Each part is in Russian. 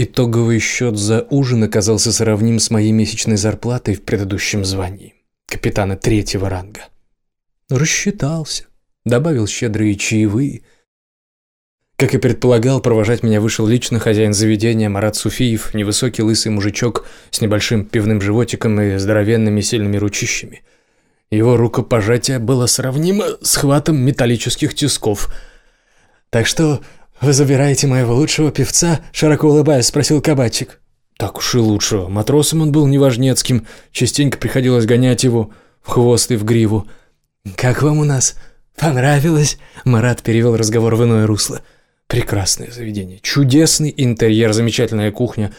Итоговый счет за ужин оказался сравним с моей месячной зарплатой в предыдущем звании. Капитана третьего ранга. Рассчитался. Добавил щедрые чаевые. Как и предполагал, провожать меня вышел лично хозяин заведения Марат Суфиев, невысокий лысый мужичок с небольшим пивным животиком и здоровенными сильными ручищами. Его рукопожатие было сравнимо с хватом металлических тисков. «Так что вы забираете моего лучшего певца?» – широко улыбаясь, спросил кабачик. «Так уж и лучшего. Матросом он был неважнецким. Частенько приходилось гонять его в хвост и в гриву. «Как вам у нас? Понравилось?» Марат перевел разговор в иное русло. «Прекрасное заведение. Чудесный интерьер, замечательная кухня.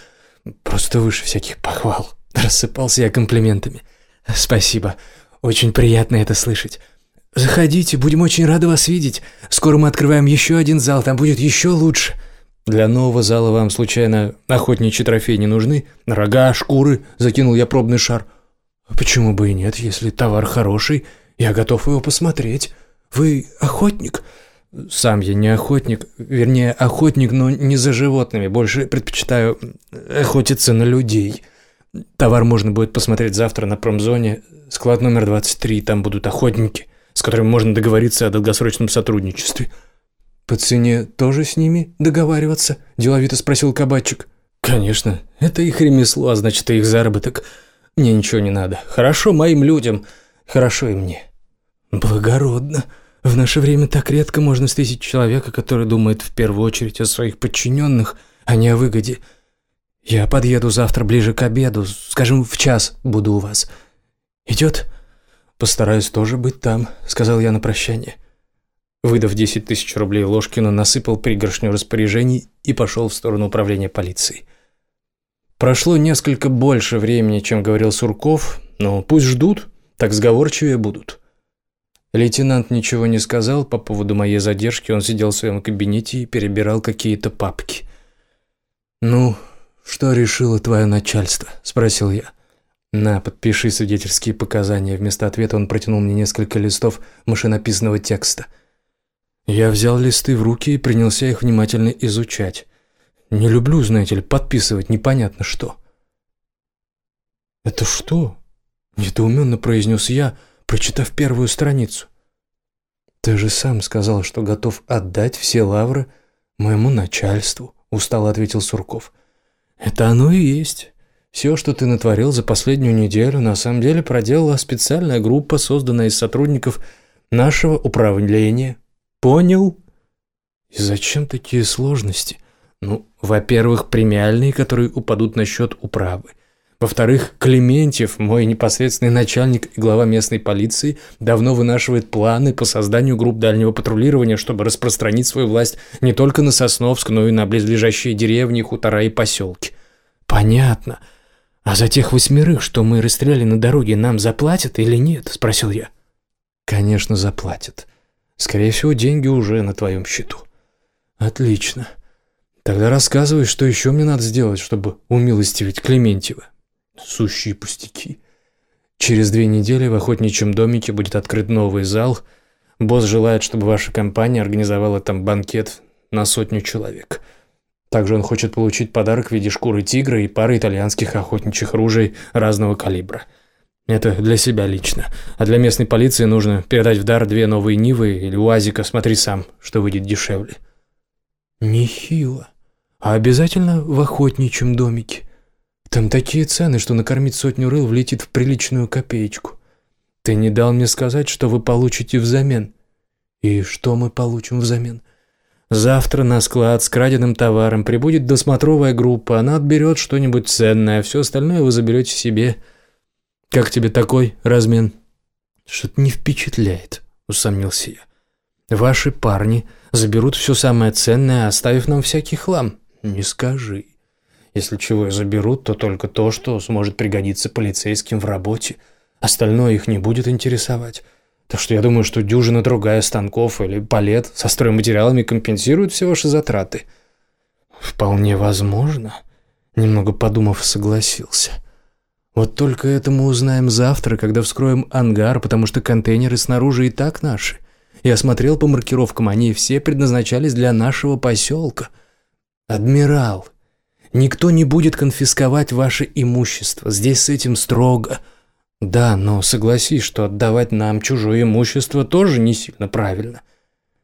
Просто выше всяких похвал». Рассыпался я комплиментами. «Спасибо. Очень приятно это слышать. Заходите, будем очень рады вас видеть. Скоро мы открываем еще один зал, там будет еще лучше». «Для нового зала вам, случайно, охотничьи трофеи не нужны? Рога, шкуры?» – закинул я пробный шар. «Почему бы и нет, если товар хороший?» Я готов его посмотреть. Вы охотник?» «Сам я не охотник. Вернее, охотник, но не за животными. Больше предпочитаю охотиться на людей. Товар можно будет посмотреть завтра на промзоне. Склад номер 23. Там будут охотники, с которыми можно договориться о долгосрочном сотрудничестве». «По цене тоже с ними договариваться?» – деловито спросил кабачик. «Конечно. Это их ремесло, а значит, и их заработок. Мне ничего не надо. Хорошо моим людям, хорошо и мне». «Благородно. В наше время так редко можно встретить человека, который думает в первую очередь о своих подчиненных, а не о выгоде. Я подъеду завтра ближе к обеду, скажем, в час буду у вас. Идет?» «Постараюсь тоже быть там», — сказал я на прощание. Выдав десять тысяч рублей Ложкину, насыпал пригоршню распоряжений и пошел в сторону управления полицией. Прошло несколько больше времени, чем говорил Сурков, но пусть ждут, так сговорчивее будут. Лейтенант ничего не сказал по поводу моей задержки, он сидел в своем кабинете и перебирал какие-то папки. «Ну, что решило твое начальство?» – спросил я. «На, подпиши свидетельские показания». Вместо ответа он протянул мне несколько листов машинописного текста. Я взял листы в руки и принялся их внимательно изучать. Не люблю, знаете ли, подписывать непонятно что. «Это что?» – недоуменно произнес я – прочитав первую страницу. «Ты же сам сказал, что готов отдать все лавры моему начальству», — устало ответил Сурков. «Это оно и есть. Все, что ты натворил за последнюю неделю, на самом деле проделала специальная группа, созданная из сотрудников нашего управления. Понял?» «И зачем такие сложности?» «Ну, во-первых, премиальные, которые упадут на счет управы. Во-вторых, Клементьев, мой непосредственный начальник и глава местной полиции, давно вынашивает планы по созданию групп дальнего патрулирования, чтобы распространить свою власть не только на Сосновск, но и на близлежащие деревни, хутора и поселки. Понятно. А за тех восьмерых, что мы расстреляли на дороге, нам заплатят или нет? Спросил я. Конечно, заплатят. Скорее всего, деньги уже на твоем счету. Отлично. Тогда рассказывай, что еще мне надо сделать, чтобы умилостивить Клементьева. Сущие пустяки. Через две недели в охотничьем домике будет открыт новый зал. Босс желает, чтобы ваша компания организовала там банкет на сотню человек. Также он хочет получить подарок в виде шкуры тигра и пары итальянских охотничьих ружей разного калибра. Это для себя лично. А для местной полиции нужно передать в дар две новые Нивы или УАЗика. Смотри сам, что выйдет дешевле. Нехило. А обязательно в охотничьем домике? Там такие цены, что накормить сотню рыл влетит в приличную копеечку. Ты не дал мне сказать, что вы получите взамен. И что мы получим взамен? Завтра на склад с краденым товаром прибудет досмотровая группа, она отберет что-нибудь ценное, а все остальное вы заберете себе. Как тебе такой размен? Что-то не впечатляет, усомнился я. Ваши парни заберут все самое ценное, оставив нам всякий хлам. Не скажи. Если чего и заберут, то только то, что сможет пригодиться полицейским в работе. Остальное их не будет интересовать. Так что я думаю, что дюжина другая станков или палет со стройматериалами компенсируют все ваши затраты. Вполне возможно. Немного подумав, согласился. Вот только это мы узнаем завтра, когда вскроем ангар, потому что контейнеры снаружи и так наши. Я смотрел по маркировкам, они все предназначались для нашего поселка. Адмирал, Никто не будет конфисковать ваше имущество. Здесь с этим строго. Да, но согласись, что отдавать нам чужое имущество тоже не сильно правильно.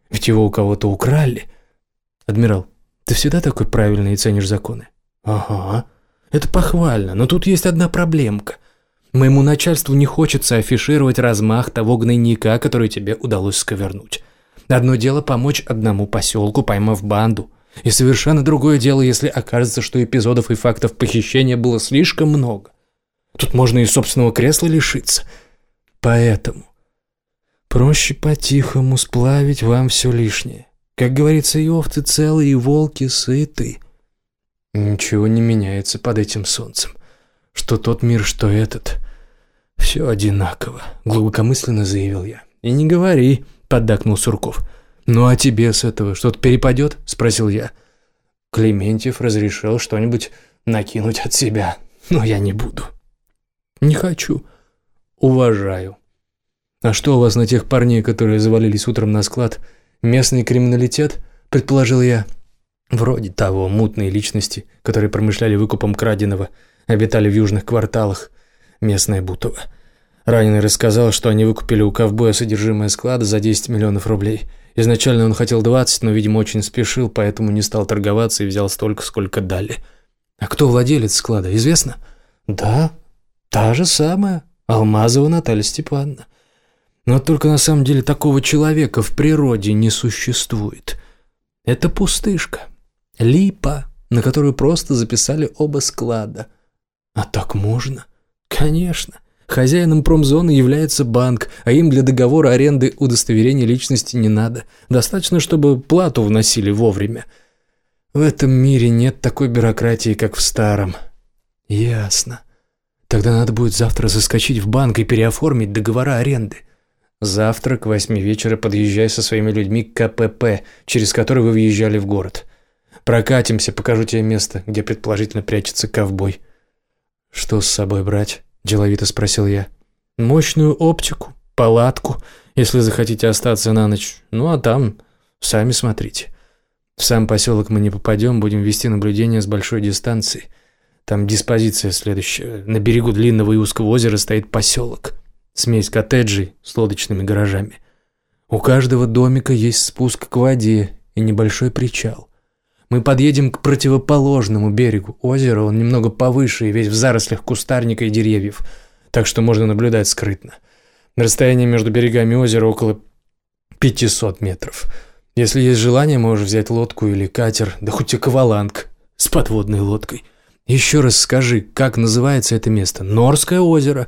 Ведь его у кого-то украли. Адмирал, ты всегда такой правильный и ценишь законы? Ага. Это похвально, но тут есть одна проблемка. Моему начальству не хочется афишировать размах того гнойника, который тебе удалось сковернуть. Одно дело помочь одному поселку, поймав банду. И совершенно другое дело, если окажется, что эпизодов и фактов похищения было слишком много. Тут можно и собственного кресла лишиться. Поэтому проще по-тихому сплавить вам все лишнее. Как говорится, и овцы целые, и волки сыты. Ничего не меняется под этим солнцем. Что тот мир, что этот. Все одинаково, глубокомысленно заявил я. И не говори, поддакнул Сурков. «Ну а тебе с этого что-то перепадет?» – спросил я. Клементьев разрешил что-нибудь накинуть от себя, но я не буду. «Не хочу. Уважаю. А что у вас на тех парней, которые завалились утром на склад? Местный криминалитет?» – предположил я. Вроде того, мутные личности, которые промышляли выкупом краденого, обитали в южных кварталах. Местное Бутово. Раненый рассказал, что они выкупили у ковбоя содержимое склада за 10 миллионов рублей. Изначально он хотел 20, но, видимо, очень спешил, поэтому не стал торговаться и взял столько, сколько дали. А кто владелец склада, известно? Да, та же самая, Алмазова Наталья Степановна. Но только на самом деле такого человека в природе не существует. Это пустышка, липа, на которую просто записали оба склада. А так можно? Конечно. Хозяином промзоны является банк, а им для договора аренды удостоверения личности не надо. Достаточно, чтобы плату вносили вовремя. В этом мире нет такой бюрократии, как в старом. Ясно. Тогда надо будет завтра заскочить в банк и переоформить договора аренды. Завтра к восьми вечера подъезжай со своими людьми к КПП, через который вы въезжали в город. Прокатимся, покажу тебе место, где предположительно прячется ковбой. Что с собой брать? деловито спросил я. «Мощную оптику, палатку, если захотите остаться на ночь. Ну а там сами смотрите. В сам поселок мы не попадем, будем вести наблюдение с большой дистанции. Там диспозиция следующая. На берегу длинного и узкого озера стоит поселок. Смесь коттеджей с лодочными гаражами. У каждого домика есть спуск к воде и небольшой причал. Мы подъедем к противоположному берегу озера, он немного повыше и весь в зарослях кустарника и деревьев, так что можно наблюдать скрытно. Расстояние между берегами озера около 500 метров. Если есть желание, можешь взять лодку или катер, да хоть акваланг с подводной лодкой. Еще раз скажи, как называется это место? Норское озеро.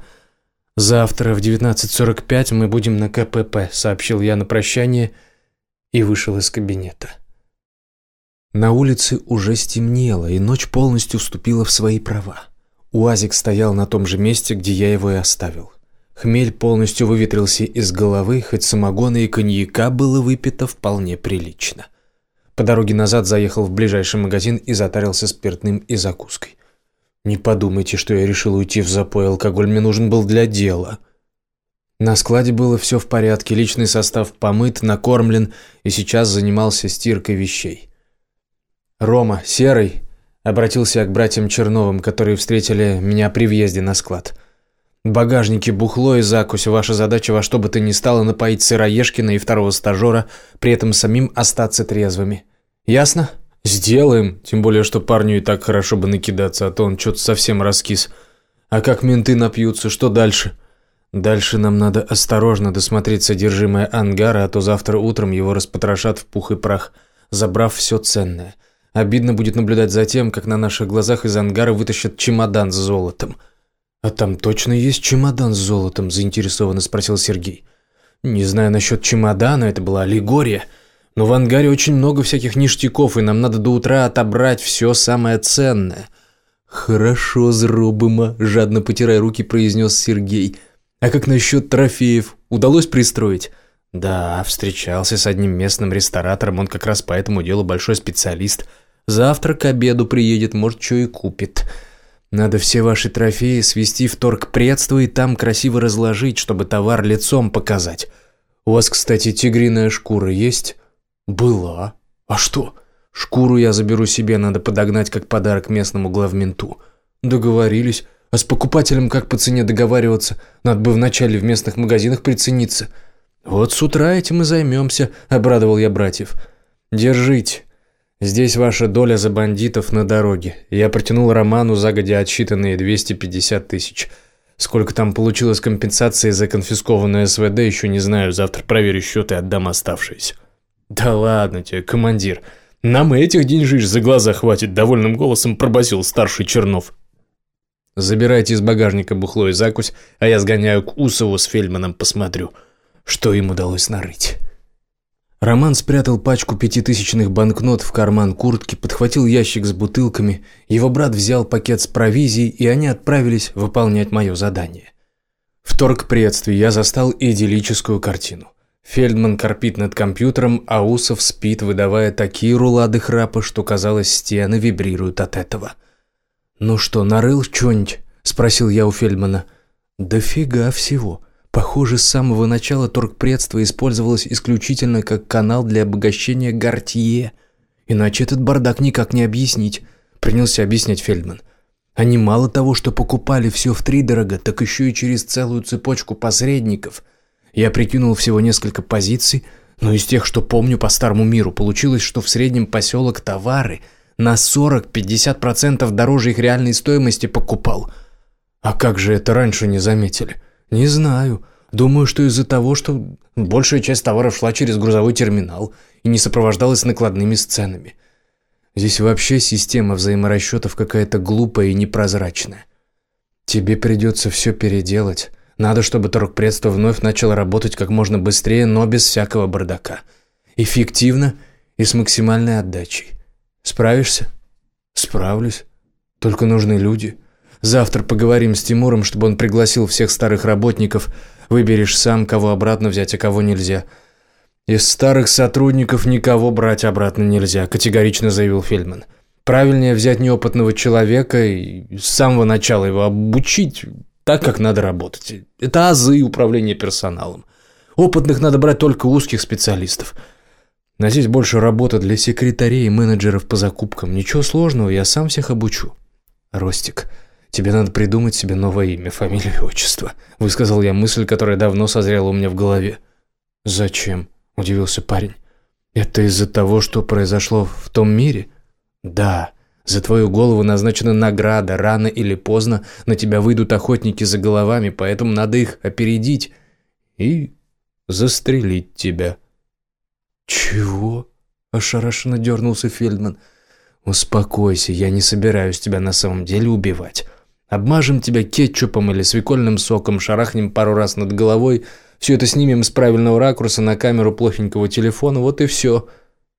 Завтра в 19.45 мы будем на КПП, сообщил я на прощание и вышел из кабинета. На улице уже стемнело, и ночь полностью вступила в свои права. Уазик стоял на том же месте, где я его и оставил. Хмель полностью выветрился из головы, хоть самогона и коньяка было выпито вполне прилично. По дороге назад заехал в ближайший магазин и затарился спиртным и закуской. Не подумайте, что я решил уйти в запой, алкоголь мне нужен был для дела. На складе было все в порядке, личный состав помыт, накормлен и сейчас занимался стиркой вещей. «Рома, Серый!» – обратился я к братьям Черновым, которые встретили меня при въезде на склад. «В багажнике бухло и закусь. Ваша задача во что бы то ни стало напоить Сыроежкина и второго стажера, при этом самим остаться трезвыми. Ясно?» «Сделаем, тем более, что парню и так хорошо бы накидаться, а то он что-то совсем раскис. А как менты напьются, что дальше?» «Дальше нам надо осторожно досмотреть содержимое ангара, а то завтра утром его распотрошат в пух и прах, забрав все ценное». Обидно будет наблюдать за тем, как на наших глазах из ангара вытащат чемодан с золотом. «А там точно есть чемодан с золотом?» – заинтересованно спросил Сергей. «Не знаю насчет чемодана, это была аллегория. Но в ангаре очень много всяких ништяков, и нам надо до утра отобрать все самое ценное». «Хорошо, Зробыма», – жадно потирая руки, произнес Сергей. «А как насчет трофеев? Удалось пристроить?» «Да, встречался с одним местным ресторатором, он как раз по этому делу большой специалист». Завтра к обеду приедет, может, что и купит. Надо все ваши трофеи свести в торгпредство и там красиво разложить, чтобы товар лицом показать. У вас, кстати, тигриная шкура есть? Была. А что? Шкуру я заберу себе, надо подогнать как подарок местному главменту. Договорились. А с покупателем как по цене договариваться? Надо бы вначале в местных магазинах прицениться. Вот с утра этим и займемся, обрадовал я братьев. Держите. Здесь ваша доля за бандитов на дороге. Я протянул Роману загодя отсчитанные 250 тысяч. Сколько там получилось компенсации за конфискованное СВД, еще не знаю. Завтра проверю счет и отдам оставшиеся. Да ладно тебе, командир. «Нам и этих деньжищ за глаза хватит», – довольным голосом пробасил старший Чернов. «Забирайте из багажника бухло и закусь, а я сгоняю к Усову с Фельдманом посмотрю, что им удалось нарыть». Роман спрятал пачку пятитысячных банкнот в карман куртки, подхватил ящик с бутылками, его брат взял пакет с провизией, и они отправились выполнять мое задание. В торгпредстве я застал идиллическую картину. Фельдман корпит над компьютером, а Усов спит, выдавая такие рулады храпа, что, казалось, стены вибрируют от этого. «Ну что, нарыл что-нибудь?» – спросил я у Фельдмана. «Дофига всего. Похоже, с самого начала торгпредство использовалось исключительно как канал для обогащения Гортье. Иначе этот бардак никак не объяснить», – принялся объяснять Фельдман. «Они мало того, что покупали все втридорого, так еще и через целую цепочку посредников – я прикинул всего несколько позиций, но из тех, что помню по старому миру, получилось, что в среднем поселок товары на 40-50% дороже их реальной стоимости покупал. А как же это раньше не заметили? Не знаю. Думаю, что из-за того, что большая часть товаров шла через грузовой терминал и не сопровождалась накладными сценами. Здесь вообще система взаиморасчетов какая-то глупая и непрозрачная. Тебе придется все переделать, надо, чтобы торгпредство вновь начало работать как можно быстрее, но без всякого бардака. Эффективно и с максимальной отдачей. Справишься? Справлюсь. Только нужны люди. Завтра поговорим с Тимуром, чтобы он пригласил всех старых работников. Выберешь сам, кого обратно взять, а кого нельзя. Из старых сотрудников никого брать обратно нельзя, категорично заявил Фельдман. Правильнее взять неопытного человека и с самого начала его обучить, так, как надо работать. Это азы управления персоналом. Опытных надо брать только узких специалистов. Здесь больше работа для секретарей и менеджеров по закупкам. Ничего сложного, я сам всех обучу. Ростик, тебе надо придумать себе новое имя, фамилию и отчество. Высказал я мысль, которая давно созрела у меня в голове. Зачем? Удивился парень. Это из-за того, что произошло в том мире? Да. За твою голову назначена награда, рано или поздно на тебя выйдут охотники за головами, поэтому надо их опередить и застрелить тебя». «Чего?» – ошарашенно дернулся Фельдман. «Успокойся, я не собираюсь тебя на самом деле убивать. Обмажем тебя кетчупом или свекольным соком, шарахнем пару раз над головой, все это снимем с правильного ракурса на камеру плохенького телефона, вот и все.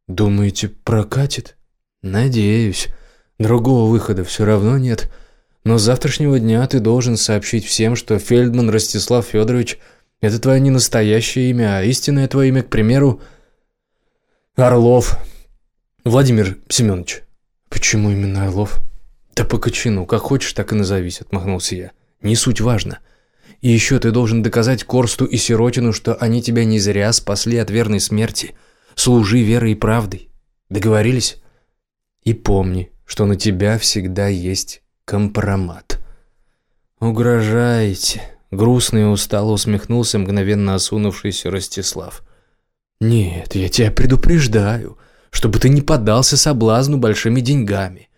Думаете, прокатит? Надеюсь». Другого выхода все равно нет. Но с завтрашнего дня ты должен сообщить всем, что Фельдман Ростислав Федорович – это твое не настоящее имя, а истинное твое имя, к примеру, Орлов. Владимир Семенович. Почему именно Орлов? Да по кочану, как хочешь, так и назовись, отмахнулся я. Не суть важно. И еще ты должен доказать Корсту и Сиротину, что они тебя не зря спасли от верной смерти. Служи верой и правдой. Договорились? И помни, что на тебя всегда есть компромат. «Угрожаете», — грустно и устало усмехнулся мгновенно осунувшийся Ростислав. «Нет, я тебя предупреждаю, чтобы ты не поддался соблазну большими деньгами.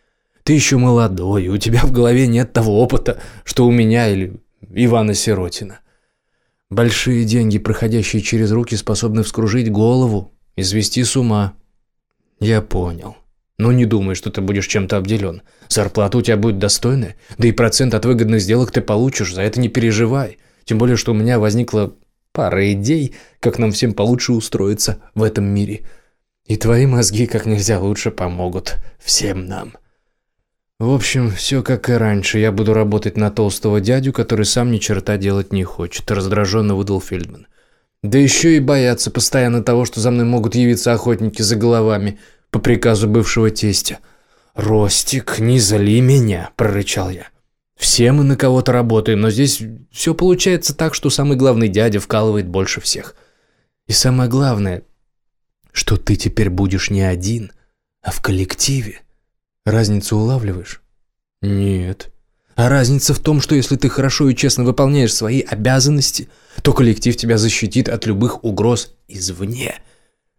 Ты еще молодой, и у тебя в голове нет того опыта, что у меня или Ивана Сиротина. Большие деньги, проходящие через руки, способны вскружить голову, извести с ума. Я понял. Но не думай, что ты будешь чем-то обделен. Зарплата у тебя будет достойная, да и процент от выгодных сделок ты получишь, за это не переживай. Тем более, что у меня возникла пара идей, как нам всем получше устроиться в этом мире. И твои мозги как нельзя лучше помогут всем нам. В общем, все как и раньше. Я буду работать на толстого дядю, который сам ни черта делать не хочет, раздраженно выдал Фельдман. Да еще и бояться постоянно того, что за мной могут явиться охотники за головами – по приказу бывшего тестя. «Ростик, не зали меня!» – прорычал я. «Все мы на кого-то работаем, но здесь все получается так, что самый главный дядя вкалывает больше всех. И самое главное, что ты теперь будешь не один, а в коллективе. Разницу улавливаешь? Нет. А разница в том, что если ты хорошо и честно выполняешь свои обязанности, то коллектив тебя защитит от любых угроз извне.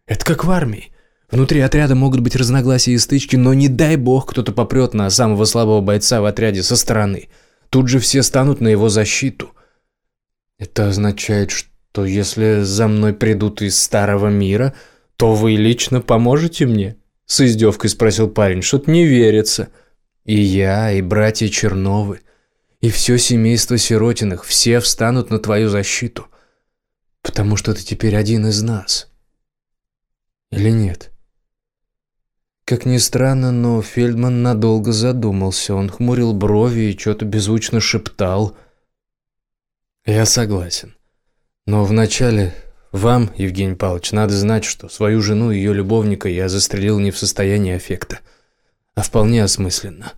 Это как в армии. Внутри отряда могут быть разногласия и стычки, но не дай бог кто-то попрет на самого слабого бойца в отряде со стороны. Тут же все станут на его защиту. Это означает, что если за мной придут из старого мира, то вы лично поможете мне? С издевкой спросил парень. Что-то не верится. — и я, и братья Черновы, и все семейство Сиротиных, все встанут на твою защиту, потому что ты теперь один из нас. Или нет? Как ни странно, но Фельдман надолго задумался. Он хмурил брови и что-то беззвучно шептал. Я согласен. Но вначале вам, Евгений Павлович, надо знать, что свою жену и ее любовника я застрелил не в состоянии аффекта а вполне осмысленно.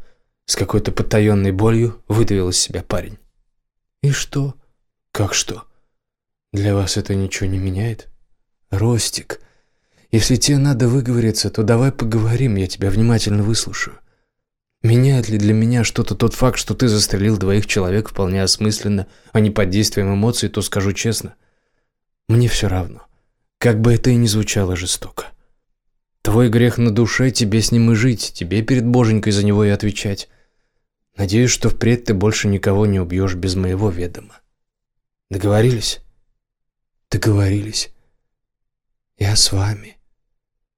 С какой-то потаенной болью выдавил из себя парень. «И что?» «Как что? Для вас это ничего не меняет?» «Ростик, если тебе надо выговориться, то давай поговорим, я тебя внимательно выслушаю. Меняет ли для меня что-то тот факт, что ты застрелил двоих человек вполне осмысленно, а не под действием эмоций, то скажу честно. Мне все равно. Как бы это и ни звучало жестоко. Твой грех на душе, тебе с ним и жить, тебе перед боженькой за него и отвечать. Надеюсь, что впредь ты больше никого не убьешь без моего ведома. Договорились? Договорились. Я с вами.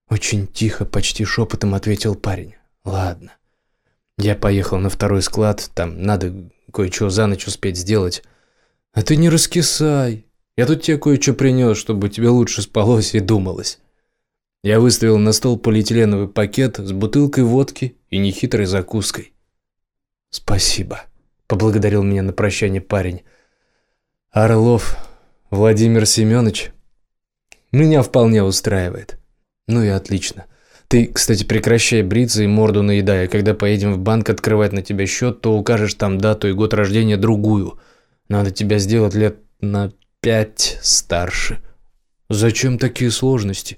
Очень тихо, почти шепотом ответил парень. Ладно. Я поехал на второй склад, там надо кое-что за ночь успеть сделать. А ты не раскисай. Я тут тебе кое-что принес, чтобы тебе лучше спалось и думалось. Я выставил на стол полиэтиленовый пакет с бутылкой водки и нехитрой закуской. «Спасибо», – поблагодарил меня на прощание парень. «Орлов Владимир Семенович меня вполне устраивает. Ну и отлично. Ты, кстати, прекращай бриться и морду наедая. Когда поедем в банк открывать на тебя счет, то укажешь там дату и год рождения другую. Надо тебя сделать лет на пять старше. Зачем такие сложности?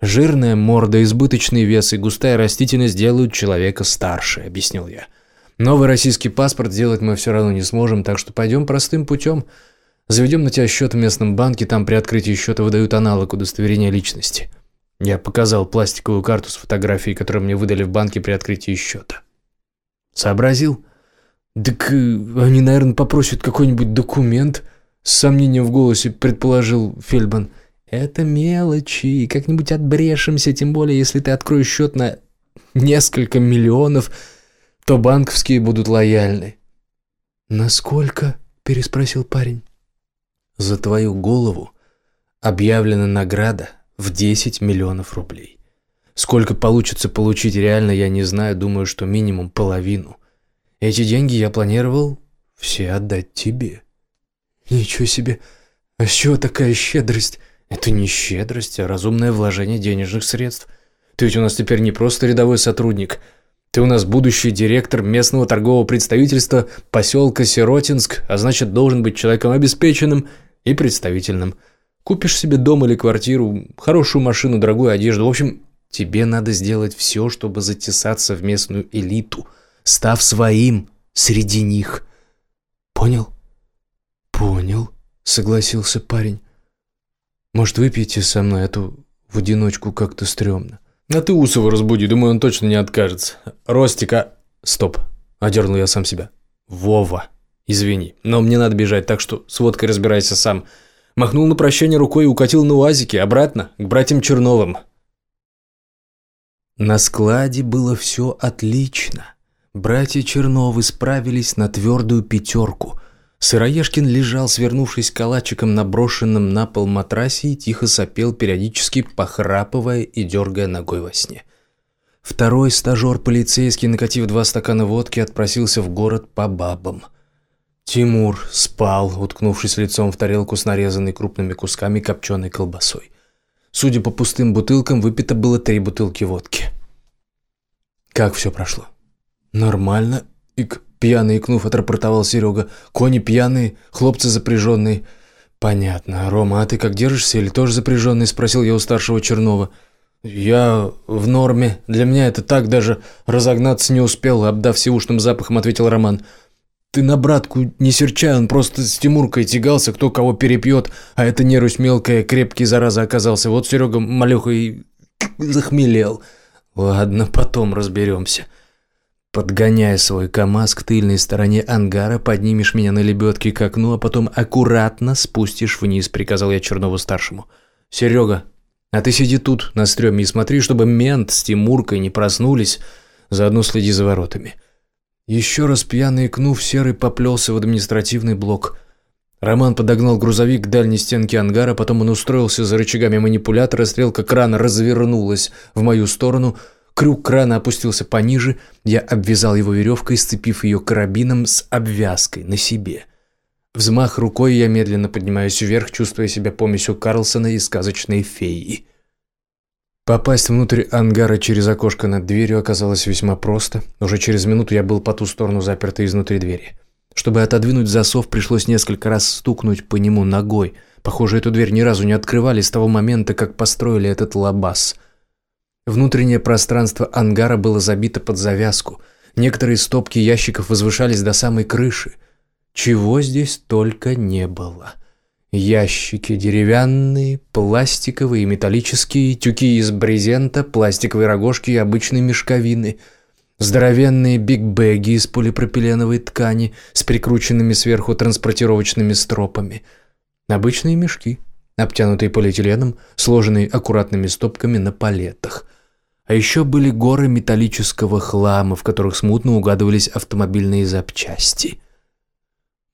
Жирная морда, избыточный вес и густая растительность делают человека старше, объяснил я. Новый российский паспорт сделать мы все равно не сможем, так что пойдем простым путем. Заведем на тебя счет в местном банке, там при открытии счета выдают аналог удостоверения личности. Я показал пластиковую карту с фотографией, которую мне выдали в банке при открытии счета. Сообразил? Так э, они, наверное, попросят какой-нибудь документ, с сомнением в голосе предположил Фельдман. Это мелочи, как-нибудь отбрешемся, тем более, если ты откроешь счет на несколько миллионов, то банковские будут лояльны. «Насколько?» – переспросил парень. «За твою голову объявлена награда в 10 миллионов рублей. Сколько получится получить реально, я не знаю, думаю, что минимум половину. Эти деньги я планировал все отдать тебе». «Ничего себе! А с чего такая щедрость?» Это не щедрость, а разумное вложение денежных средств. Ты ведь у нас теперь не просто рядовой сотрудник. Ты у нас будущий директор местного торгового представительства поселка Сиротинск, а значит, должен быть человеком обеспеченным и представительным. Купишь себе дом или квартиру, хорошую машину, дорогую одежду. В общем, тебе надо сделать все, чтобы затесаться в местную элиту, став своим среди них. Понял? Понял, согласился парень. Может, выпьете со мной, а то в одиночку как-то стрёмно. А ты Усова разбуди, думаю, он точно не откажется. Ростика... Стоп, одернул я сам себя. Вова, извини, но мне надо бежать, так что с водкой разбирайся сам. Махнул на прощание рукой и укатил на УАЗике обратно к братьям Черновым. На складе было все отлично. Братья Черновы справились на твердую пятерку – Сыроежкин лежал, свернувшись калачиком на брошенном на пол матрасе и тихо сопел, периодически похрапывая и дергая ногой во сне. Второй стажер полицейский, накатив два стакана водки, отпросился в город по бабам. Тимур спал, уткнувшись лицом в тарелку с нарезанной крупными кусками копченой колбасой. Судя по пустым бутылкам, выпито было три бутылки водки. Как все прошло? Нормально, Ик. Пьяный икнув, отрапортовал Серега. Кони пьяные, хлопцы запряженные. Понятно. Рома, а ты как держишься или тоже запряженный? Спросил я у старшего Чернова. «Я в норме. Для меня это так, даже разогнаться не успел», — обдав сивушным запахом, ответил Роман. «Ты на братку не серчай, он просто с Тимуркой тягался, кто кого перепьет, а это нерусь мелкая, крепкий зараза оказался. Вот Серега малеха и захмелел. Ладно, потом разберемся». Подгоняя свой КамАЗ к тыльной стороне ангара, поднимешь меня на лебедке к окну, а потом аккуратно спустишь вниз, приказал я Чернову-старшему. Серега, а ты сиди тут, на стреме, и смотри, чтобы мент с Тимуркой не проснулись, заодно следи за воротами. Еще раз пьяный икнув, Серый поплелся в административный блок. Роман подогнал грузовик к дальней стенке ангара, потом он устроился за рычагами манипулятора, стрелка крана развернулась в мою сторону, крюк крана опустился пониже, я обвязал его веревкой, сцепив ее карабином с обвязкой на себе. Взмах рукой я медленно поднимаюсь вверх, чувствуя себя помесью Карлсона и сказочной феи. Попасть внутрь ангара через окошко над дверью оказалось весьма просто. Уже через минуту я был по ту сторону запертой изнутри двери. Чтобы отодвинуть засов, пришлось несколько раз стукнуть по нему ногой. Похоже, эту дверь ни разу не открывали с того момента, как построили этот лабаз. Внутреннее пространство ангара было забито под завязку. Некоторые стопки ящиков возвышались до самой крыши. Чего здесь только не было. Ящики деревянные, пластиковые, металлические, тюки из брезента, пластиковые рогожки и обычные мешковины, здоровенные бигбеги из полипропиленовой ткани с прикрученными сверху транспортировочными стропами, обычные мешки, обтянутые полиэтиленом, сложенные аккуратными стопками на палетах. А еще были горы металлического хлама, в которых смутно угадывались автомобильные запчасти –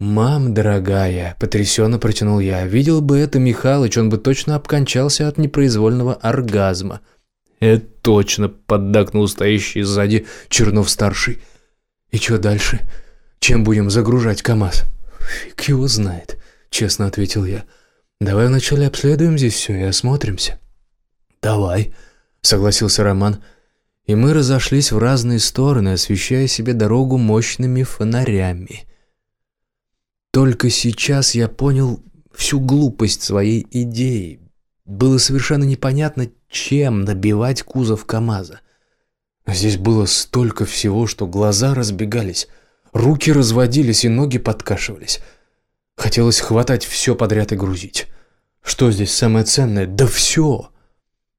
«Мам, дорогая», — потрясенно протянул я, — «видел бы это Михалыч, он бы точно обкончался от непроизвольного оргазма». «Это точно», — поддакнул стоящий сзади Чернов-старший. «И что дальше? Чем будем загружать КамАЗ?» «Фиг его знает», — честно ответил я. «Давай вначале обследуем здесь все и осмотримся». «Давай», — согласился Роман. И мы разошлись в разные стороны, освещая себе дорогу мощными фонарями. Только сейчас я понял всю глупость своей идеи. Было совершенно непонятно, чем набивать кузов КамАЗа. Здесь было столько всего, что глаза разбегались, руки разводились и ноги подкашивались. Хотелось хватать все подряд и грузить. Что здесь самое ценное? Да все!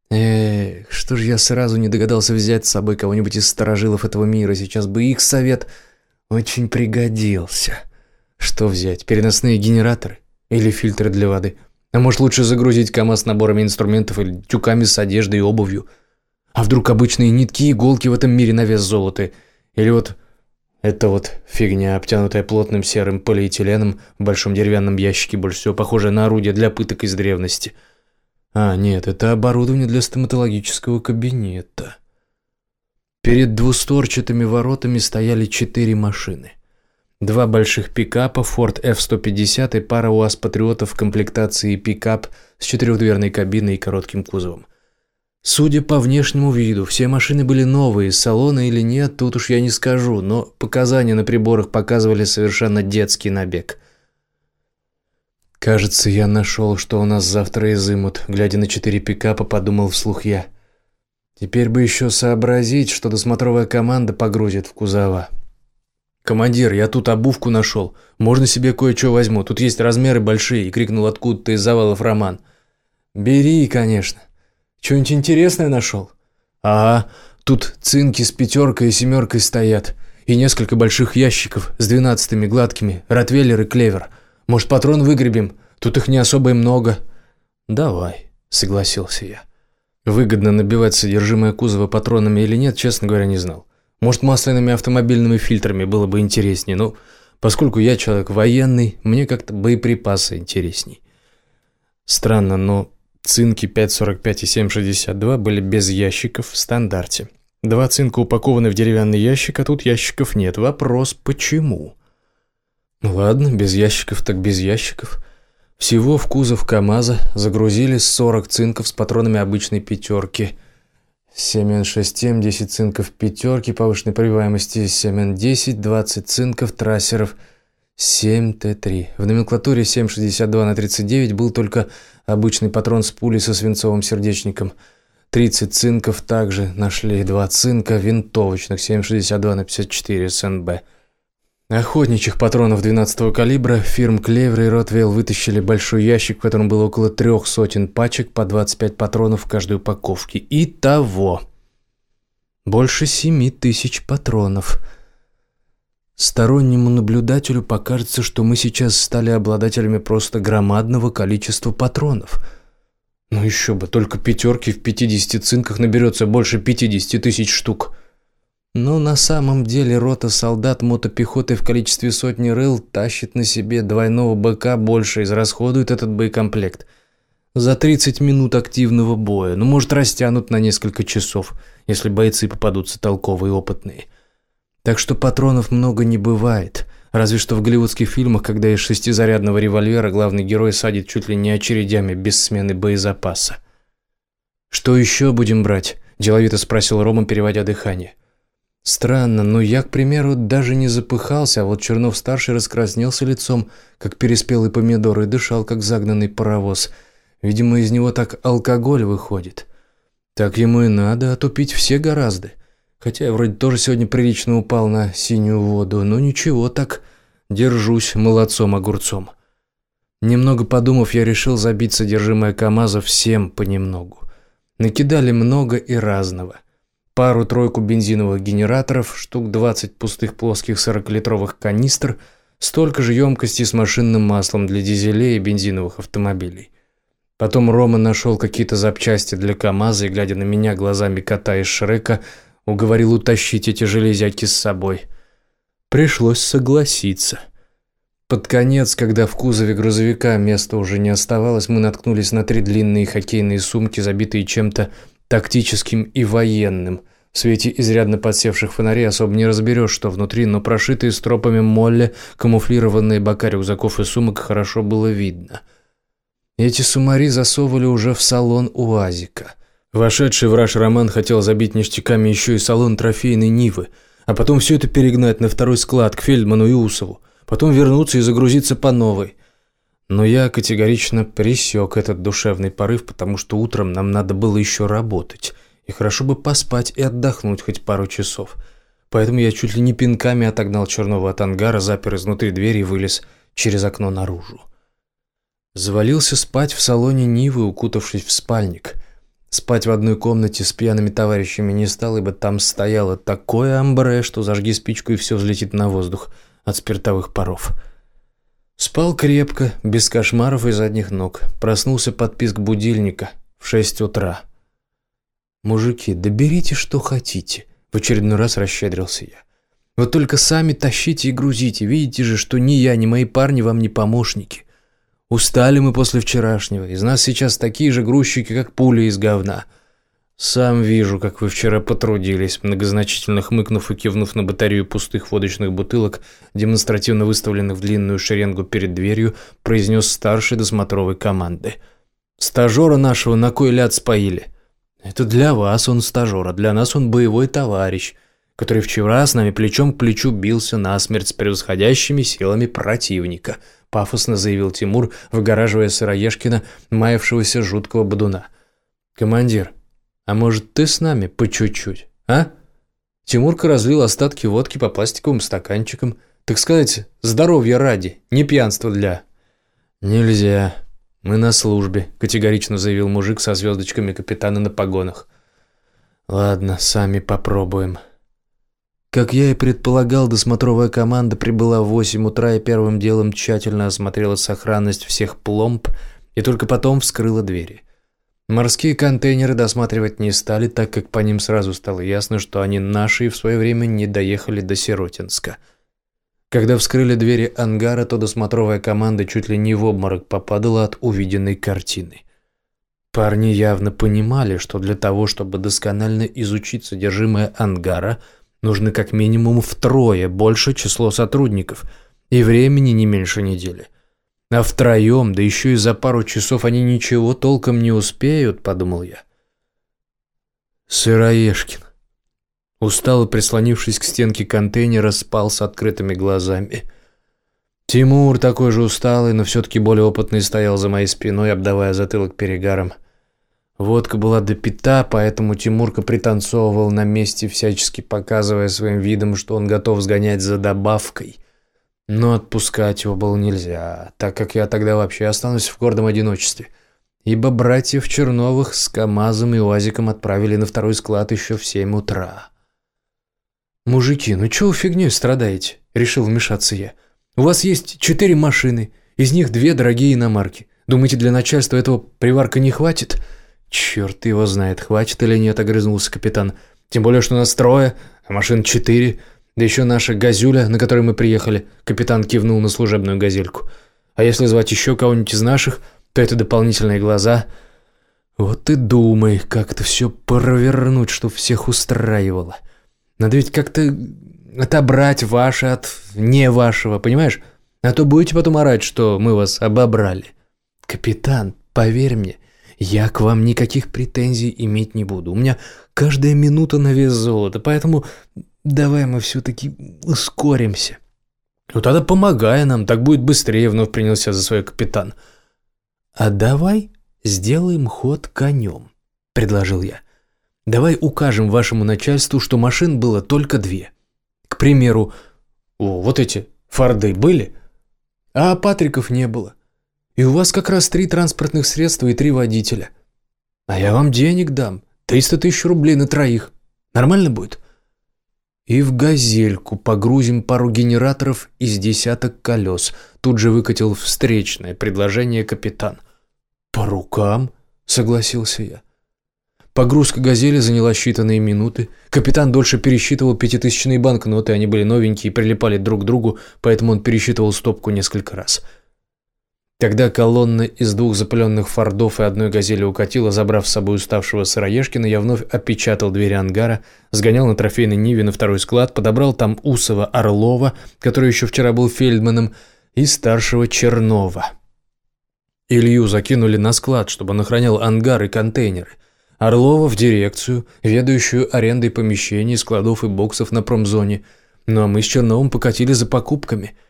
Эх, что же я сразу не догадался взять с собой кого-нибудь из сторожилов этого мира, сейчас бы их совет очень пригодился. Что взять? Переносные генераторы? Или фильтры для воды? А может лучше загрузить КАМАЗ наборами инструментов или тюками с одеждой и обувью? А вдруг обычные нитки и иголки в этом мире на вес золота? Или вот эта вот фигня, обтянутая плотным серым полиэтиленом в большом деревянном ящике, больше всего похожее на орудие для пыток из древности. А, нет, это оборудование для стоматологического кабинета. Перед двусторчатыми воротами стояли четыре машины – Два больших пикапа, Ford F-150 и пара УАЗ-патриотов в комплектации пикап с четырехдверной кабиной и коротким кузовом. Судя по внешнему виду, все машины были новые, салона или нет, тут уж я не скажу, но показания на приборах показывали совершенно детский набег. «Кажется, я нашел, что у нас завтра изымут», — глядя на четыре пикапа, подумал вслух я. «Теперь бы еще сообразить, что досмотровая команда погрузит в кузова». «Командир, я тут обувку нашел. Можно себе кое-что возьму. Тут есть размеры большие», – и крикнул откуда-то из завалов Роман. «Бери, конечно. Что-нибудь интересное нашел?» «Ага, тут цинки с пятеркой и семеркой стоят. И несколько больших ящиков с двенадцатыми гладкими, ротвейлер и клевер. Может, патрон выгребем? Тут их не особо и много». «Давай», – согласился я. Выгодно набивать содержимое кузова патронами или нет, честно говоря, не знал. Может, масляными автомобильными фильтрами было бы интереснее, но поскольку я человек военный, мне как-то боеприпасы интересней. Странно, но цинки 5.45 и 7.62 были без ящиков в стандарте. Два цинка упакованы в деревянный ящик, а тут ящиков нет. Вопрос, почему? Ну ладно, без ящиков так без ящиков. Всего в кузов КамАЗа загрузили 40 цинков с патронами обычной пятерки – Семен 6М, 10 цинков пятерки, повышенной пробиваемости Семен 10, 20 цинков, трассеров 7Т3. В номенклатуре 7,62 на 39 был только обычный патрон с пулей со свинцовым сердечником. 30 цинков также нашли, два цинка винтовочных 7,62 на 54 СНБ. Охотничьих патронов 12-го калибра фирм Клевер и Ротвейл вытащили большой ящик, в котором было около трех сотен пачек по 25 патронов в каждой упаковке. Итого больше семи тысяч патронов. Стороннему наблюдателю покажется, что мы сейчас стали обладателями просто громадного количества патронов. Ну еще бы, только пятерки в 50 цинках наберется больше 50 тысяч штук. Но на самом деле рота солдат мотопехоты в количестве сотни рыл тащит на себе двойного БК больше, израсходует этот боекомплект. За 30 минут активного боя, ну может растянут на несколько часов, если бойцы попадутся толковые и опытные. Так что патронов много не бывает, разве что в голливудских фильмах, когда из шестизарядного револьвера главный герой садит чуть ли не очередями без смены боезапаса. «Что еще будем брать?» – деловито спросил Рома, переводя дыхание. Странно, но я, к примеру, даже не запыхался, а вот Чернов-старший раскраснелся лицом, как переспелый помидор, и дышал, как загнанный паровоз. Видимо, из него так алкоголь выходит. Так ему и надо, отупить все гораздо. Хотя я вроде тоже сегодня прилично упал на синюю воду, но ничего, так держусь молодцом-огурцом. Немного подумав, я решил забить содержимое КамАЗа всем понемногу. Накидали много и разного пару-тройку бензиновых генераторов, штук 20 пустых плоских 40-литровых канистр, столько же емкости с машинным маслом для дизелей и бензиновых автомобилей. Потом Рома нашел какие-то запчасти для КамАЗа и, глядя на меня глазами кота из Шрека, уговорил утащить эти железяки с собой. Пришлось согласиться. Под конец, когда в кузове грузовика места уже не оставалось, мы наткнулись на три длинные хоккейные сумки, забитые чем-то тактическим и военным. В свете изрядно подсевших фонарей особо не разберешь, что внутри, но прошитые стропами молли, камуфлированные бока рюкзаков и сумок хорошо было видно. Эти сумари засовывали уже в салон УАЗика. Вошедший враж Роман хотел забить ништяками еще и салон трофейной Нивы, а потом все это перегнать на второй склад к Фельдману и Усову, потом вернуться и загрузиться по новой – но я категорично пресек этот душевный порыв, потому что утром нам надо было еще работать. И хорошо бы поспать и отдохнуть хоть пару часов. Поэтому я чуть ли не пинками отогнал черного от ангара, запер изнутри дверь и вылез через окно наружу. Завалился спать в салоне Нивы, укутавшись в спальник. Спать в одной комнате с пьяными товарищами не стал, ибо там стояло такое амбре, что зажги спичку и все взлетит на воздух от спиртовых паров. Спал крепко, без кошмаров и задних ног. Проснулся под писк будильника в шесть утра. «Мужики, да берите, что хотите», — в очередной раз расщедрился я. «Вот только сами тащите и грузите. Видите же, что ни я, ни мои парни вам не помощники. Устали мы после вчерашнего. Из нас сейчас такие же грузчики, как пули из говна. «Сам вижу, как вы вчера потрудились», многозначительно хмыкнув и кивнув на батарею пустых водочных бутылок, демонстративно выставленных в длинную шеренгу перед дверью, произнес старший досмотровой команды. «Стажера нашего на кой ляд споили?» «Это для вас он стажер, а для нас он боевой товарищ, который вчера с нами плечом к плечу бился насмерть с превосходящими силами противника», пафосно заявил Тимур, выгораживая Сыроежкина, маявшегося жуткого бодуна. «Командир, а может, ты с нами по чуть-чуть, а?» Тимурка разлил остатки водки по пластиковым стаканчикам. Так сказать, здоровья ради, не пьянство для. «Нельзя. Мы на службе», – категорично заявил мужик со звездочками капитана на погонах. «Ладно, сами попробуем». Как я и предполагал, досмотровая команда прибыла в 8 утра и первым делом тщательно осмотрела сохранность всех пломб и только потом вскрыла двери. Морские контейнеры досматривать не стали, так как по ним сразу стало ясно, что они наши и в свое время не доехали до Сиротинска. Когда вскрыли двери ангара, то досмотровая команда чуть ли не в обморок попадала от увиденной картины. Парни явно понимали, что для того, чтобы досконально изучить содержимое ангара, нужно как минимум втрое больше число сотрудников и времени не меньше недели. А втроем, да еще и за пару часов они ничего толком не успеют, подумал я. Сыроежкин. Устало прислонившись к стенке контейнера, спал с открытыми глазами. Тимур, такой же усталый, но все-таки более опытный, стоял за моей спиной, обдавая затылок перегаром. Водка была допита, поэтому Тимурка пританцовывал на месте, всячески показывая своим видом, что он готов сгонять за добавкой. Но отпускать его было нельзя, так как я тогда вообще останусь в гордом одиночестве. Ибо братьев Черновых с КамАЗом и УАЗиком отправили на второй склад еще в семь утра. «Мужики, ну чего вы фигней страдаете?» – решил вмешаться я. «У вас есть четыре машины, из них две дорогие иномарки. Думаете, для начальства этого приварка не хватит?» «Черт его знает, хватит или нет», – огрызнулся капитан. «Тем более, что нас трое, а машин четыре». Да еще наша газюля, на которой мы приехали. Капитан кивнул на служебную газельку. А если звать еще кого-нибудь из наших, то это дополнительные глаза. Вот и думай, как это все провернуть, чтоб всех устраивало. Надо ведь как-то отобрать ваше от не вашего, понимаешь? А то будете потом орать, что мы вас обобрали. Капитан, поверь мне, я к вам никаких претензий иметь не буду. У меня каждая минута на вес золота, поэтому Давай мы все-таки ускоримся. Ну тогда помогай нам, так будет быстрее, вновь принялся за свой капитан. А давай сделаем ход конем, предложил я. Давай укажем вашему начальству, что машин было только две. К примеру, о, вот эти Форды были, а Патриков не было. И у вас как раз три транспортных средства и три водителя. А я вам денег дам, 300 тысяч рублей на троих. Нормально будет? И в «Газельку» погрузим пару генераторов из десяток колес. Тут же выкатил встречное предложение капитан. «По рукам?» – согласился я. Погрузка «Газели» заняла считанные минуты. Капитан дольше пересчитывал пятитысячные банкноты, они были новенькие и прилипали друг к другу, поэтому он пересчитывал стопку несколько раз – когда колонна из двух запыленных фордов и одной газели укатила, забрав с собой уставшего сыроежкина, я вновь опечатал двери ангара, сгонял на трофейной Ниве на второй склад, подобрал там Усова Орлова, который еще вчера был фельдманом, и старшего Чернова. Илью закинули на склад, чтобы он охранял ангар и контейнеры. Орлова в дирекцию, ведающую арендой помещений, складов и боксов на промзоне. Ну а мы с Черновым покатили за покупками –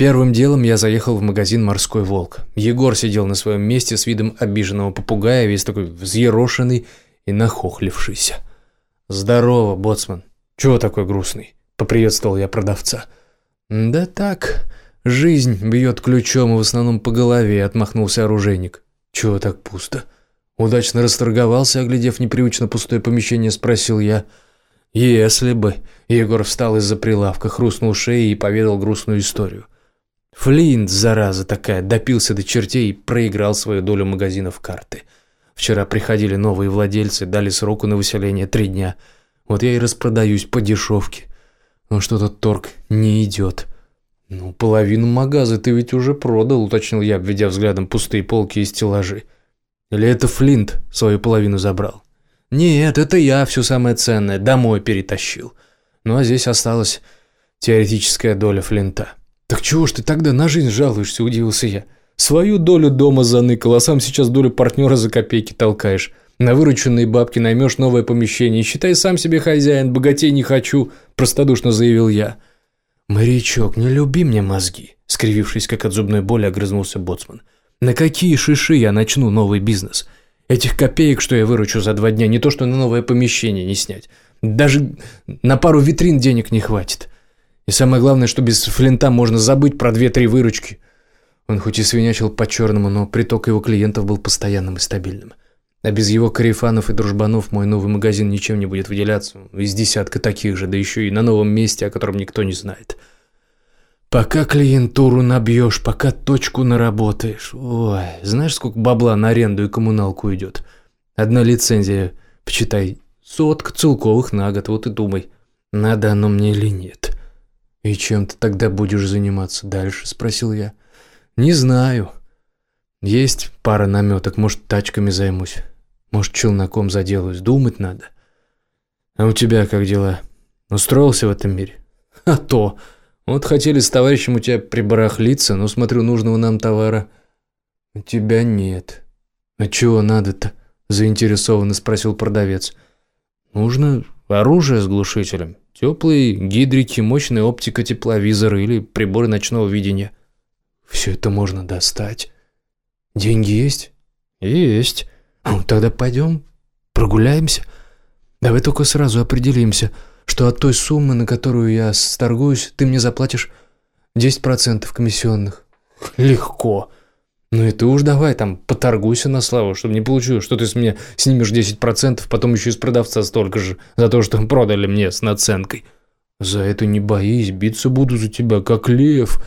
Первым делом я заехал в магазин «Морской волк». Егор сидел на своем месте с видом обиженного попугая, весь такой взъерошенный и нахохлившийся. «Здорово, боцман. Чего такой грустный?» – поприветствовал я продавца. «Да так, жизнь бьет ключом и в основном по голове», – отмахнулся оружейник. «Чего так пусто?» Удачно расторговался, оглядев непривычно пустое помещение, спросил я. «Если бы...» Егор встал из-за прилавка, хрустнул шеей и поведал грустную историю. Флинт, зараза такая, допился до чертей и проиграл свою долю магазинов карты. Вчера приходили новые владельцы, дали сроку на выселение три дня. Вот я и распродаюсь по дешевке. Но что-то торг не идет. Ну, половину магаза ты ведь уже продал, уточнил я, обведя взглядом пустые полки и стеллажи. Или это Флинт свою половину забрал? Нет, это я все самое ценное домой перетащил. Ну а здесь осталась теоретическая доля Флинта. «Так чего ж ты тогда на жизнь жалуешься?» – удивился я. «Свою долю дома заныкал, а сам сейчас долю партнера за копейки толкаешь. На вырученные бабки наймешь новое помещение. Считай сам себе хозяин, богатей не хочу», – простодушно заявил я. «Морячок, не люби мне мозги», – скривившись как от зубной боли, огрызнулся боцман. «На какие шиши я начну новый бизнес? Этих копеек, что я выручу за два дня, не то что на новое помещение не снять. Даже на пару витрин денег не хватит». И самое главное, что без флинта можно забыть про две-три выручки. Он хоть и свинячил по-черному, но приток его клиентов был постоянным и стабильным. А без его карифанов и дружбанов мой новый магазин ничем не будет выделяться. Из десятка таких же, да еще и на новом месте, о котором никто не знает. Пока клиентуру набьешь, пока точку наработаешь. Ой, знаешь, сколько бабла на аренду и коммуналку идет? Одна лицензия, почитай, сотка целковых на год, вот и думай, надо оно мне или нет. «И чем ты тогда будешь заниматься дальше?» – спросил я. «Не знаю. Есть пара наметок, может, тачками займусь. Может, челноком заделаюсь. Думать надо. А у тебя как дела? Устроился в этом мире?» «А то! Вот хотели с товарищем у тебя прибарахлиться, но, смотрю, нужного нам товара у тебя нет. А чего надо-то?» – заинтересованно спросил продавец. «Нужно оружие с глушителем. Теплые гидрики, мощная оптика тепловизора или приборы ночного видения. Все это можно достать. Деньги есть? Есть. Ну, тогда пойдем, прогуляемся. Давай только сразу определимся, что от той суммы, на которую я сторгуюсь, ты мне заплатишь 10% комиссионных. Легко. Ну и ты уж давай там поторгуйся на славу, чтобы не получилось, что ты с меня снимешь 10%, потом еще из продавца столько же, за то, что продали мне с наценкой. За это не боись, биться буду за тебя, как лев.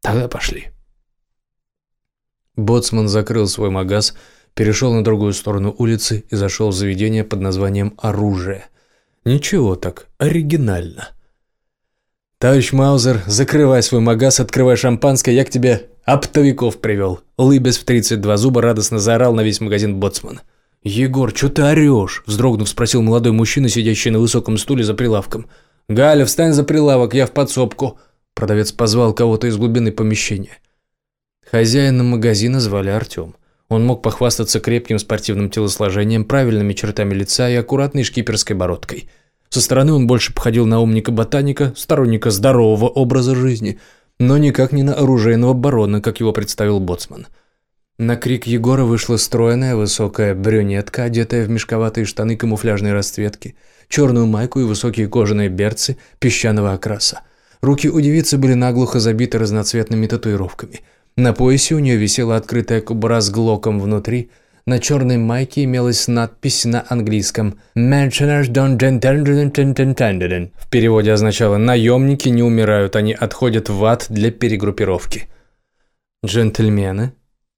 Тогда пошли. Боцман закрыл свой магаз, перешел на другую сторону улицы и зашел в заведение под названием «Оружие». Ничего так, оригинально. «Товарищ Маузер, закрывай свой магаз, открывай шампанское, я к тебе оптовиков привел». Лыбясь в 32 зуба радостно заорал на весь магазин боцман. «Егор, что ты орешь?» – вздрогнув, спросил молодой мужчина, сидящий на высоком стуле за прилавком. «Галя, встань за прилавок, я в подсобку». Продавец позвал кого-то из глубины помещения. Хозяина магазина звали Артем. Он мог похвастаться крепким спортивным телосложением, правильными чертами лица и аккуратной шкиперской бородкой. Со стороны он больше походил на умника-ботаника, сторонника здорового образа жизни – но никак не на оружейного барона, как его представил боцман. На крик Егора вышла стройная, высокая брюнетка, одетая в мешковатые штаны камуфляжной расцветки, черную майку и высокие кожаные берцы песчаного окраса. Руки у девицы были наглухо забиты разноцветными татуировками. На поясе у нее висела открытая кобура с глоком внутри – на черной майке имелась надпись на английском «Mentioners don't В переводе означало «наемники не умирают, они отходят в ад для перегруппировки». «Джентльмены,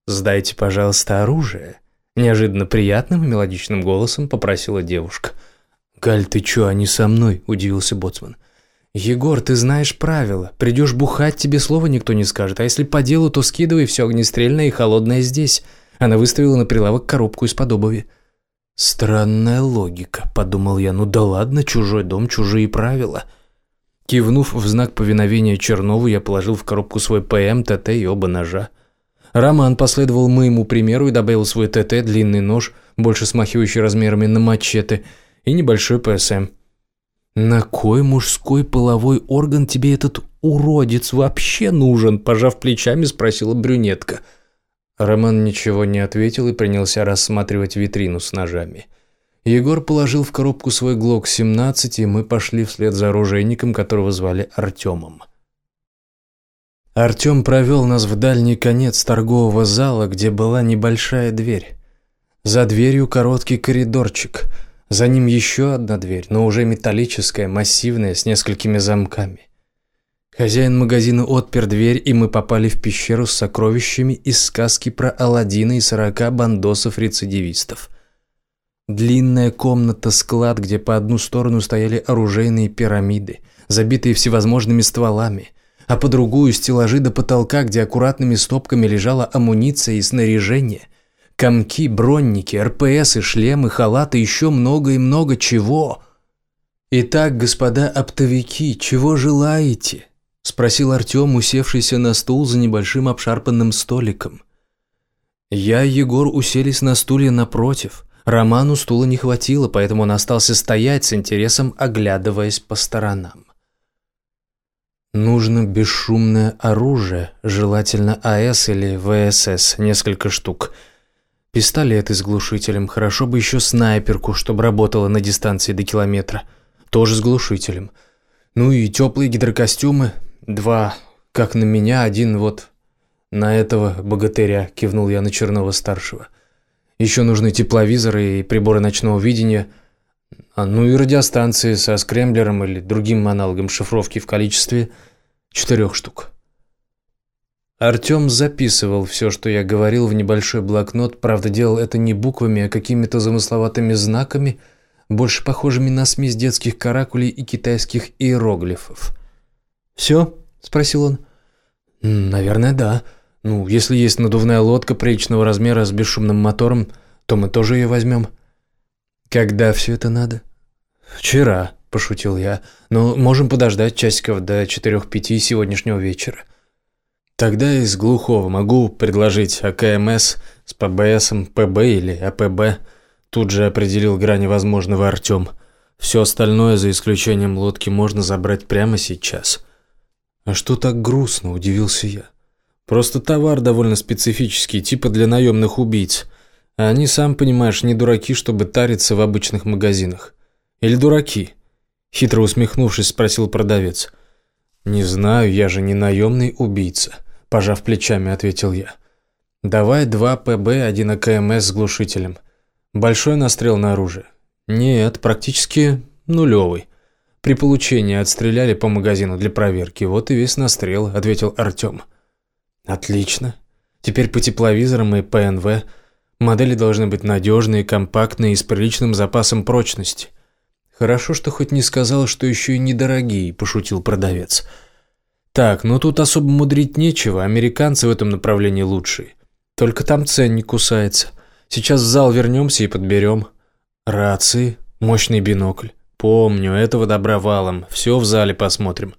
сдайте, пожалуйста, оружие», – неожиданно приятным и мелодичным голосом попросила девушка. «Галь, ты чё, они со мной?» – удивился Боцман. «Егор, ты знаешь правила. Придешь бухать, тебе слова никто не скажет, а если по делу, то скидывай все огнестрельное и холодное здесь». Она выставила на прилавок коробку из-под обуви. «Странная логика», – подумал я. «Ну да ладно, чужой дом, чужие правила». Кивнув в знак повиновения Чернову, я положил в коробку свой ПМ, ТТ и оба ножа. Роман последовал моему примеру и добавил свой ТТ, длинный нож, больше смахивающий размерами на мачете, и небольшой ПСМ. «На кой мужской половой орган тебе этот уродец вообще нужен?» – пожав плечами, спросила брюнетка – Роман ничего не ответил и принялся рассматривать витрину с ножами. Егор положил в коробку свой ГЛОК-17, и мы пошли вслед за оружейником, которого звали Артемом. Артем провел нас в дальний конец торгового зала, где была небольшая дверь. За дверью короткий коридорчик, за ним еще одна дверь, но уже металлическая, массивная, с несколькими замками. Хозяин магазина отпер дверь, и мы попали в пещеру с сокровищами из сказки про Аладдина и сорока бандосов-рецидивистов. Длинная комната-склад, где по одну сторону стояли оружейные пирамиды, забитые всевозможными стволами, а по другую стеллажи до потолка, где аккуратными стопками лежала амуниция и снаряжение, комки, бронники, РПС и шлемы, халаты, еще много и много чего. Итак, господа оптовики, чего желаете? – спросил Артем, усевшийся на стул за небольшим обшарпанным столиком. Я и Егор уселись на стуле напротив. Роману стула не хватило, поэтому он остался стоять с интересом, оглядываясь по сторонам. Нужно бесшумное оружие, желательно АС или ВСС, несколько штук. Пистолеты с глушителем, хорошо бы еще снайперку, чтобы работала на дистанции до километра. Тоже с глушителем. Ну и теплые гидрокостюмы, «Два, как на меня, один вот на этого богатыря», – кивнул я на Чернова-старшего. «Еще нужны тепловизоры и приборы ночного видения, а, ну и радиостанции со скремблером или другим аналогом шифровки в количестве четырех штук». Артем записывал все, что я говорил, в небольшой блокнот, правда, делал это не буквами, а какими-то замысловатыми знаками, больше похожими на смесь детских каракулей и китайских иероглифов. «Все?» – спросил он. «Наверное, да. Ну, если есть надувная лодка приличного размера с бесшумным мотором, то мы тоже ее возьмем». «Когда все это надо?» «Вчера», – пошутил я. «Но можем подождать часиков до четырех-пяти сегодняшнего вечера». «Тогда из глухого могу предложить АКМС с ПБСом, ПБ или АПБ». Тут же определил грани возможного Артем. «Все остальное, за исключением лодки, можно забрать прямо сейчас». «А что так грустно?» – удивился я. «Просто товар довольно специфический, типа для наемных убийц. Они, сам понимаешь, не дураки, чтобы тариться в обычных магазинах. Или дураки?» Хитро усмехнувшись, спросил продавец. «Не знаю, я же не наемный убийца», – пожав плечами, ответил я. «Давай два ПБ, один АКМС с глушителем. Большой настрел на оружие?» «Нет, практически нулевый. При получении отстреляли по магазину для проверки, вот и весь настрел», – ответил Артем. «Отлично. Теперь по тепловизорам и ПНВ модели должны быть надежные, компактные и с приличным запасом прочности. Хорошо, что хоть не сказал, что еще и недорогие, пошутил продавец. Так, ну тут особо мудрить нечего, американцы в этом направлении лучшие. Только там ценник кусается. Сейчас в зал вернемся и подберем. Рации, мощный бинокль. Помню, этого добра валом. Все в зале посмотрим.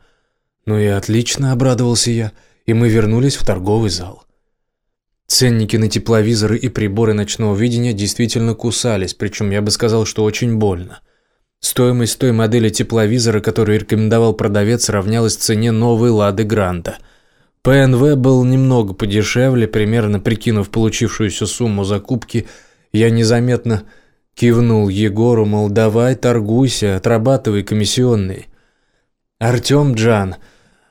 Ну и отлично, обрадовался я, и мы вернулись в торговый зал. Ценники на тепловизоры и приборы ночного видения действительно кусались, причем я бы сказал, что очень больно. Стоимость той модели тепловизора, которую рекомендовал продавец, равнялась цене новой «Лады Гранта». ПНВ был немного подешевле, примерно прикинув получившуюся сумму закупки, я незаметно кивнул Егору, мол, давай, торгуйся, отрабатывай комиссионные. «Артем Джан,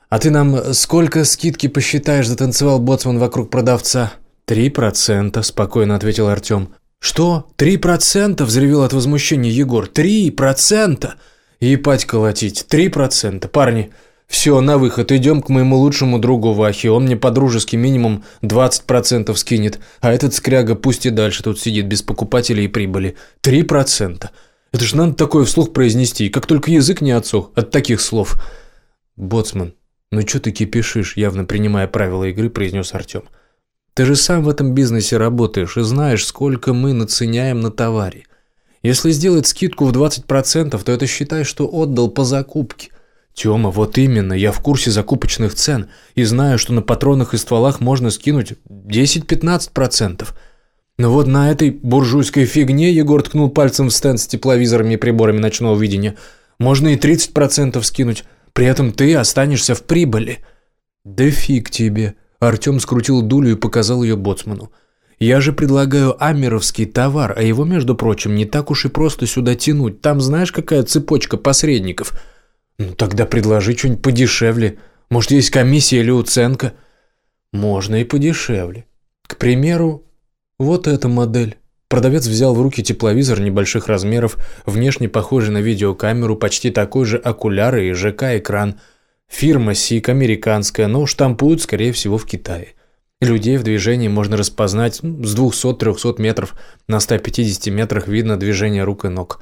а ты нам сколько скидки посчитаешь?» – затанцевал боцман вокруг продавца. «Три процента», – спокойно ответил Артем. «Что? Три процента?» – взревел от возмущения Егор. «Три процента!» «Епать колотить! Три процента! Парни, все, на выход, идем к моему лучшему другу Вахе. Он мне по-дружески минимум 20% скинет, а этот скряга пусть и дальше тут сидит без покупателей и прибыли. Три процента! Это ж надо такое вслух произнести, как только язык не отсох от таких слов». «Боцман, ну что ты кипишишь?» – явно принимая правила игры, произнес Артем. – ты же сам в этом бизнесе работаешь и знаешь, сколько мы наценяем на товаре. Если сделать скидку в 20%, то это считай, что отдал по закупке. Тёма, вот именно, я в курсе закупочных цен и знаю, что на патронах и стволах можно скинуть 10-15%. Но вот на этой буржуйской фигне Егор ткнул пальцем в стенд с тепловизорами и приборами ночного видения. Можно и 30% скинуть, при этом ты останешься в прибыли. Да фиг тебе. Артем скрутил дулю и показал ее боцману. «Я же предлагаю амеровский товар, а его, между прочим, не так уж и просто сюда тянуть. Там знаешь, какая цепочка посредников?» «Ну тогда предложи что-нибудь подешевле. Может, есть комиссия или уценка?» «Можно и подешевле. К примеру, вот эта модель». Продавец взял в руки тепловизор небольших размеров, внешне похожий на видеокамеру, почти такой же окуляры и ЖК-экран – Фирма СИК американская, но штампуют, скорее всего, в Китае. Людей в движении можно распознать с 200-300 метров, на 150 метрах видно движение рук и ног.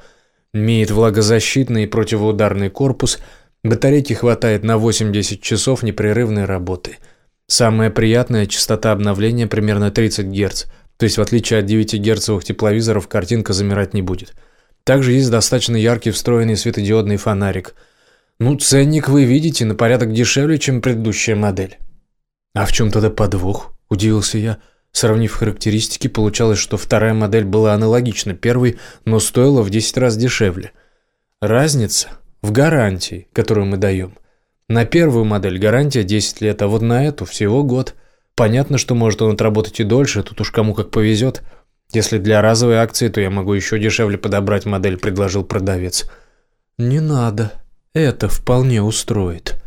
Имеет влагозащитный и противоударный корпус, батарейки хватает на 8-10 часов непрерывной работы. Самая приятная частота обновления примерно 30 Гц, то есть в отличие от 9 герцовых тепловизоров картинка замирать не будет. Также есть достаточно яркий встроенный светодиодный фонарик – ну, ценник вы видите на порядок дешевле, чем предыдущая модель. А в чем тогда подвох? Удивился я. Сравнив характеристики, получалось, что вторая модель была аналогична первой, но стоила в 10 раз дешевле. Разница в гарантии, которую мы даем. На первую модель гарантия 10 лет, а вот на эту всего год. Понятно, что может он отработать и дольше, тут уж кому как повезет. Если для разовой акции, то я могу еще дешевле подобрать модель, предложил продавец. «Не надо», это вполне устроит.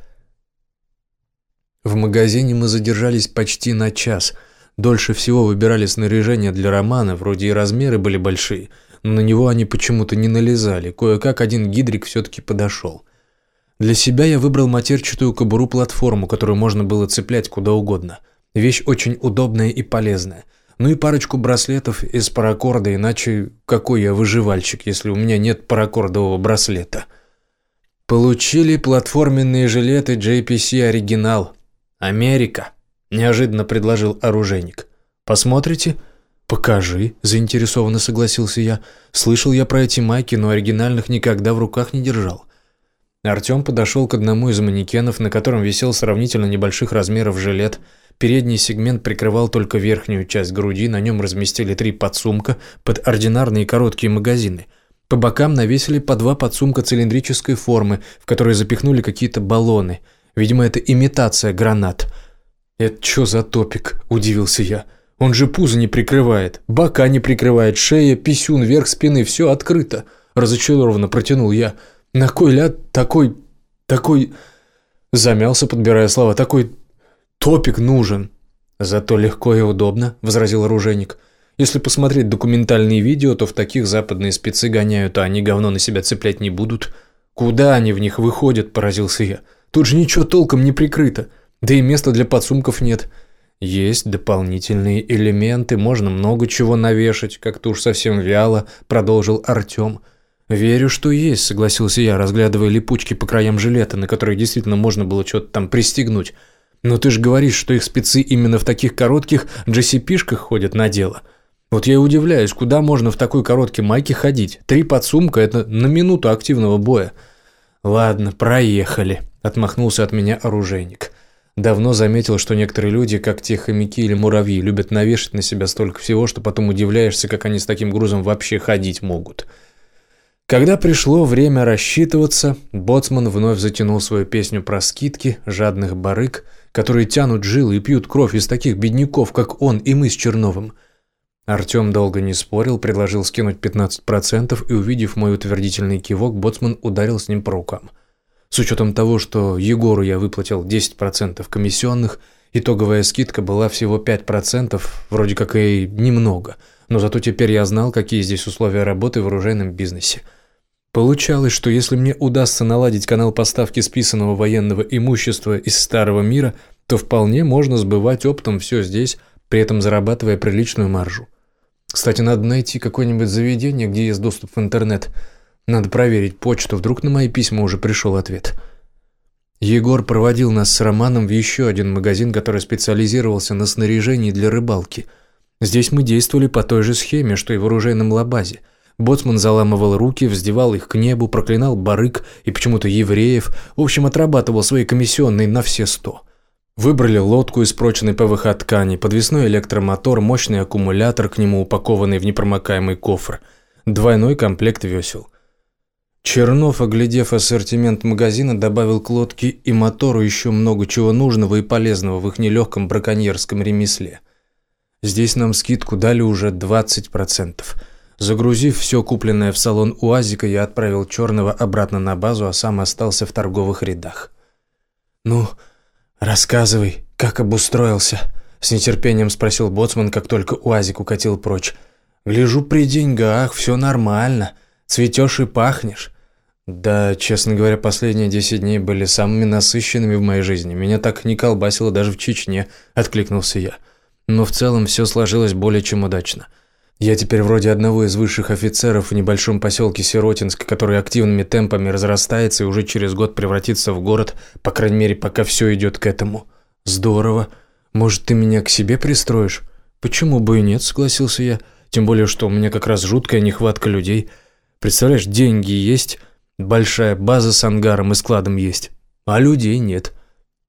В магазине мы задержались почти на час. Дольше всего выбирали снаряжение для романа, вроде и размеры были большие, но на него они почему-то не налезали. Кое-как один гидрик все-таки подошел. Для себя я выбрал матерчатую кобуру-платформу, которую можно было цеплять куда угодно. Вещь очень удобная и полезная. Ну и парочку браслетов из паракорда, иначе какой я выживальщик, если у меня нет паракордового браслета?» Получили платформенные жилеты JPC оригинал. Америка, неожиданно предложил оружейник. Посмотрите? Покажи, заинтересованно согласился я. Слышал я про эти майки, но оригинальных никогда в руках не держал. Артем подошел к одному из манекенов, на котором висел сравнительно небольших размеров жилет. Передний сегмент прикрывал только верхнюю часть груди, на нем разместили три подсумка под ординарные короткие магазины – по бокам навесили по два подсумка цилиндрической формы, в которые запихнули какие-то баллоны. Видимо, это имитация гранат. «Это что за топик?» – удивился я. Он же пузо не прикрывает, бока не прикрывает, шея, писюн, верх спины, все открыто. Разочарованно протянул я. На кой ляд такой... такой... Замялся, подбирая слова. Такой топик нужен. Зато легко и удобно, возразил оружейник. Если посмотреть документальные видео, то в таких западные спецы гоняют, а они говно на себя цеплять не будут. Куда они в них выходят, поразился я. Тут же ничего толком не прикрыто. Да и места для подсумков нет. Есть дополнительные элементы, можно много чего навешать, как-то уж совсем вяло, продолжил Артем. «Верю, что есть», — согласился я, разглядывая липучки по краям жилета, на которые действительно можно было что-то там пристегнуть. «Но ты же говоришь, что их спецы именно в таких коротких GCP-шках ходят на дело. Вот я и удивляюсь, куда можно в такой короткой майке ходить? Три подсумка — это на минуту активного боя». «Ладно, проехали», — отмахнулся от меня оружейник. Давно заметил, что некоторые люди, как те хомяки или муравьи, любят навешать на себя столько всего, что потом удивляешься, как они с таким грузом вообще ходить могут. Когда пришло время рассчитываться, боцман вновь затянул свою песню про скидки, жадных барыг, которые тянут жилы и пьют кровь из таких бедняков, как он и мы с Черновым. Артем долго не спорил, предложил скинуть 15% и, увидев мой утвердительный кивок, боцман ударил с ним по рукам. С учетом того, что Егору я выплатил 10% комиссионных, итоговая скидка была всего 5%, вроде как и немного, но зато теперь я знал, какие здесь условия работы в оружейном бизнесе. Получалось, что если мне удастся наладить канал поставки списанного военного имущества из Старого мира, то вполне можно сбывать оптом все здесь, при этом зарабатывая приличную маржу. Кстати, надо найти какое-нибудь заведение, где есть доступ в интернет – надо проверить почту, вдруг на мои письма уже пришел ответ. Егор проводил нас с Романом в еще один магазин, который специализировался на снаряжении для рыбалки. Здесь мы действовали по той же схеме, что и в оружейном лабазе. Боцман заламывал руки, вздевал их к небу, проклинал барык и почему-то евреев, в общем, отрабатывал свои комиссионные на все сто. Выбрали лодку из прочной ПВХ ткани, подвесной электромотор, мощный аккумулятор, к нему упакованный в непромокаемый кофр, двойной комплект весел – Чернов, оглядев ассортимент магазина, добавил к лодке и мотору еще много чего нужного и полезного в их нелегком браконьерском ремесле. Здесь нам скидку дали уже 20%. Загрузив все купленное в салон УАЗика, я отправил Черного обратно на базу, а сам остался в торговых рядах. «Ну, рассказывай, как обустроился?» – с нетерпением спросил Боцман, как только УАЗик укатил прочь. «Гляжу при деньгах, все нормально». Цветешь и пахнешь. Да, честно говоря, последние десять дней были самыми насыщенными в моей жизни. Меня так не колбасило даже в Чечне, откликнулся я. Но в целом все сложилось более чем удачно. Я теперь вроде одного из высших офицеров в небольшом поселке Сиротинск, который активными темпами разрастается и уже через год превратится в город, по крайней мере, пока все идет к этому. Здорово. Может, ты меня к себе пристроишь? Почему бы и нет, согласился я. Тем более, что у меня как раз жуткая нехватка людей – Представляешь, деньги есть, большая база с ангаром и складом есть, а людей нет.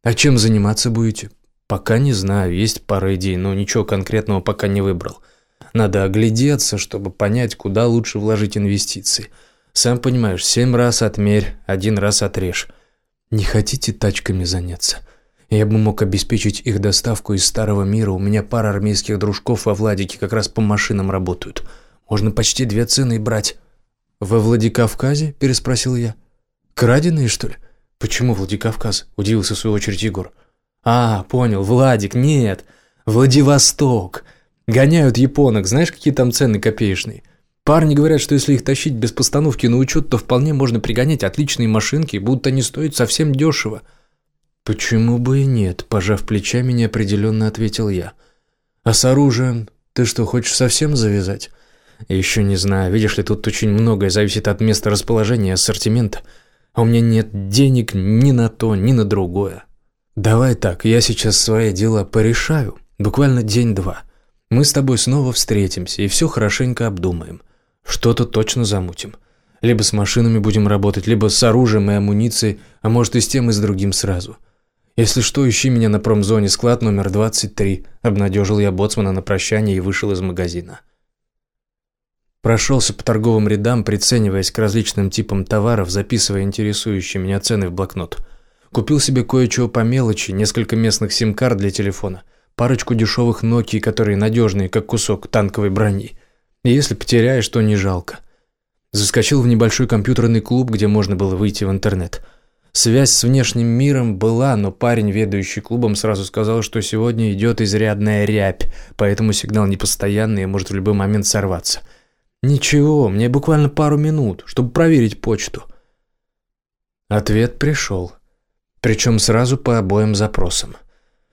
А чем заниматься будете? Пока не знаю, есть пара идей, но ничего конкретного пока не выбрал. Надо оглядеться, чтобы понять, куда лучше вложить инвестиции. Сам понимаешь, семь раз отмерь, один раз отрежь. Не хотите тачками заняться? Я бы мог обеспечить их доставку из Старого мира. У меня пара армейских дружков во Владике как раз по машинам работают. Можно почти две цены брать. «Во Владикавказе?» – переспросил я. «Краденые, что ли?» «Почему Владикавказ?» – удивился в свою очередь Егор. «А, понял, Владик, нет, Владивосток. Гоняют японок, знаешь, какие там цены копеечные? Парни говорят, что если их тащить без постановки на учет, то вполне можно пригонять отличные машинки, будут они стоить совсем дешево». «Почему бы и нет?» – пожав плечами, неопределенно ответил я. «А с оружием ты что, хочешь совсем завязать?» Еще не знаю, видишь ли, тут очень многое зависит от места расположения ассортимента. А у меня нет денег ни на то, ни на другое. Давай так, я сейчас свои дела порешаю. Буквально день-два. Мы с тобой снова встретимся и все хорошенько обдумаем. Что-то точно замутим. Либо с машинами будем работать, либо с оружием и амуницией, а может и с тем, и с другим сразу. Если что, ищи меня на промзоне, склад номер 23. Обнадежил я боцмана на прощание и вышел из магазина. Прошелся по торговым рядам, прицениваясь к различным типам товаров, записывая интересующие меня цены в блокнот. Купил себе кое-чего по мелочи, несколько местных сим-карт для телефона, парочку дешевых Nokia, которые надежные, как кусок танковой брони. И если потеряешь, то не жалко. Заскочил в небольшой компьютерный клуб, где можно было выйти в интернет. Связь с внешним миром была, но парень, ведущий клубом, сразу сказал, что сегодня идет изрядная рябь, поэтому сигнал непостоянный и может в любой момент сорваться. Ничего, мне буквально пару минут, чтобы проверить почту. Ответ пришел. Причем сразу по обоим запросам.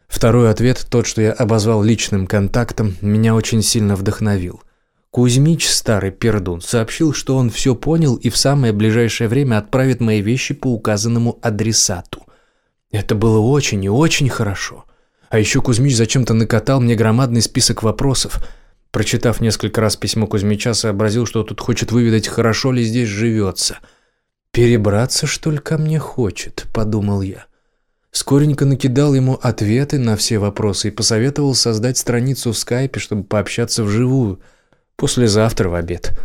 Второй ответ, тот, что я обозвал личным контактом, меня очень сильно вдохновил. Кузьмич, старый пердун, сообщил, что он все понял и в самое ближайшее время отправит мои вещи по указанному адресату. Это было очень и очень хорошо. А еще Кузьмич зачем-то накатал мне громадный список вопросов. Прочитав несколько раз письмо Кузьмича, сообразил, что тут хочет выведать, хорошо ли здесь живется. «Перебраться, что ли, ко мне хочет», — подумал я. Скоренько накидал ему ответы на все вопросы и посоветовал создать страницу в скайпе, чтобы пообщаться вживую — Послезавтра в обед.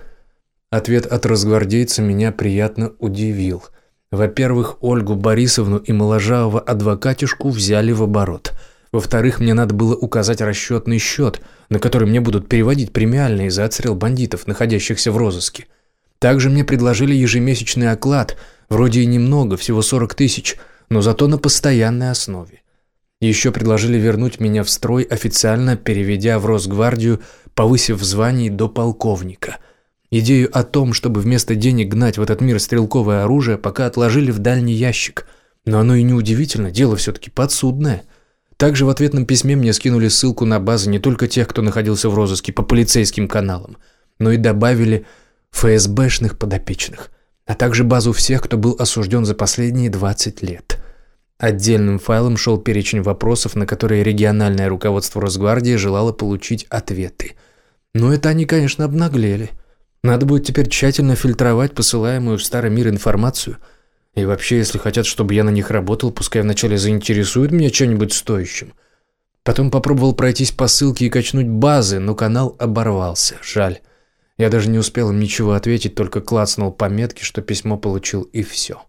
Ответ от разгвардейца меня приятно удивил. Во-первых, Ольгу Борисовну и моложавого адвокатишку взяли в оборот. Во-вторых, мне надо было указать расчетный счет, на который мне будут переводить премиальные за отстрел бандитов, находящихся в розыске. Также мне предложили ежемесячный оклад, вроде и немного, всего 40 тысяч, но зато на постоянной основе. Еще предложили вернуть меня в строй, официально переведя в Росгвардию повысив в звании до полковника. Идею о том, чтобы вместо денег гнать в этот мир стрелковое оружие, пока отложили в дальний ящик. Но оно и не удивительно, дело все-таки подсудное. Также в ответном письме мне скинули ссылку на базы не только тех, кто находился в розыске по полицейским каналам, но и добавили ФСБшных подопечных, а также базу всех, кто был осужден за последние 20 лет. Отдельным файлом шел перечень вопросов, на которые региональное руководство Росгвардии желало получить ответы. Но это они, конечно, обнаглели. Надо будет теперь тщательно фильтровать посылаемую в старый мир информацию. И вообще, если хотят, чтобы я на них работал, пускай вначале заинтересуют меня чем-нибудь стоящим. Потом попробовал пройтись по ссылке и качнуть базы, но канал оборвался. Жаль. Я даже не успел им ничего ответить, только клацнул по метке, что письмо получил, и все.